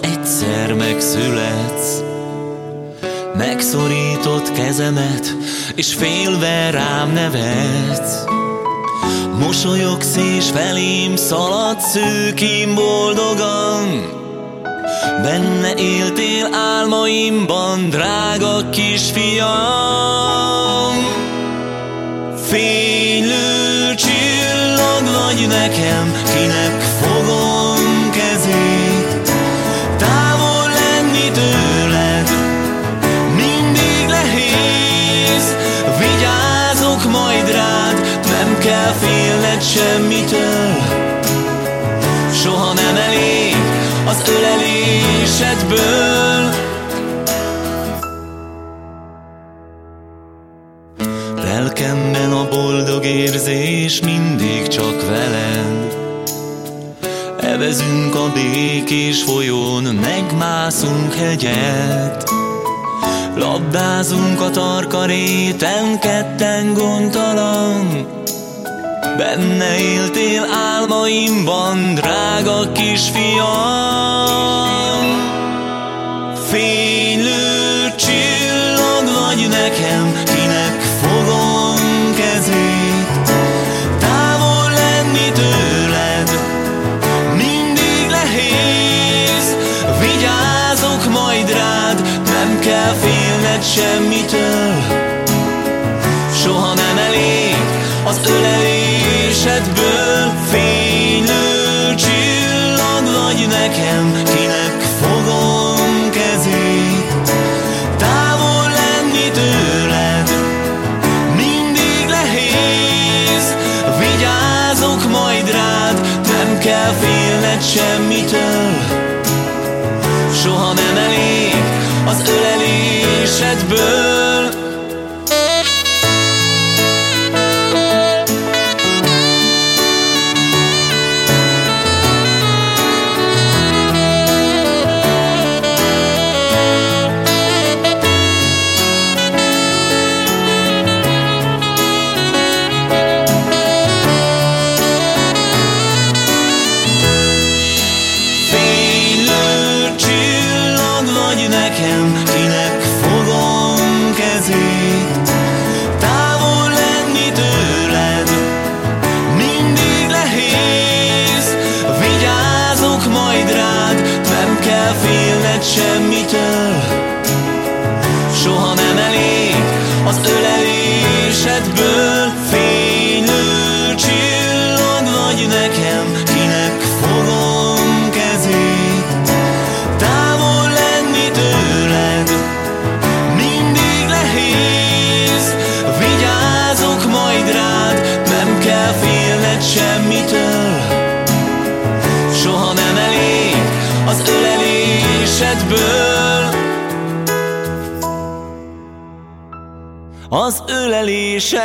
egyszer megszületsz. Megszorított kezemet, és félve rám nevetsz. Mosolyogsz és felém szalad szőkím boldogan, Benne éltél álmaimban, drága kisfiam. Fénylő csillag vagy nekem, kinek fogom kell félned semmitől. Soha nem elég az ölelésedből. Lelkemben a boldog érzés mindig csak veled. Evezünk a békés folyón, megmászunk hegyet. Labdázunk a tarka réten, ketten gondtalan. Benne éltél álmaimban, drága kisfiam. Fénylő csillag vagy nekem, kinek fogom kezét. Távol lenni tőled, mindig nehéz. Vigyázok majd rád, nem kell félned semmitől. Soha nem elég az ölelésedből Fénylő csillag vagy nekem, kinek fogom kezét. Távol lenni tőled, mindig nehéz. Vigyázok majd rád, nem kell félned semmitől. Soha nem elég az ölelésedből kell félned semmitől. Soha nem elég az ölelésedből. Az ölelésedből.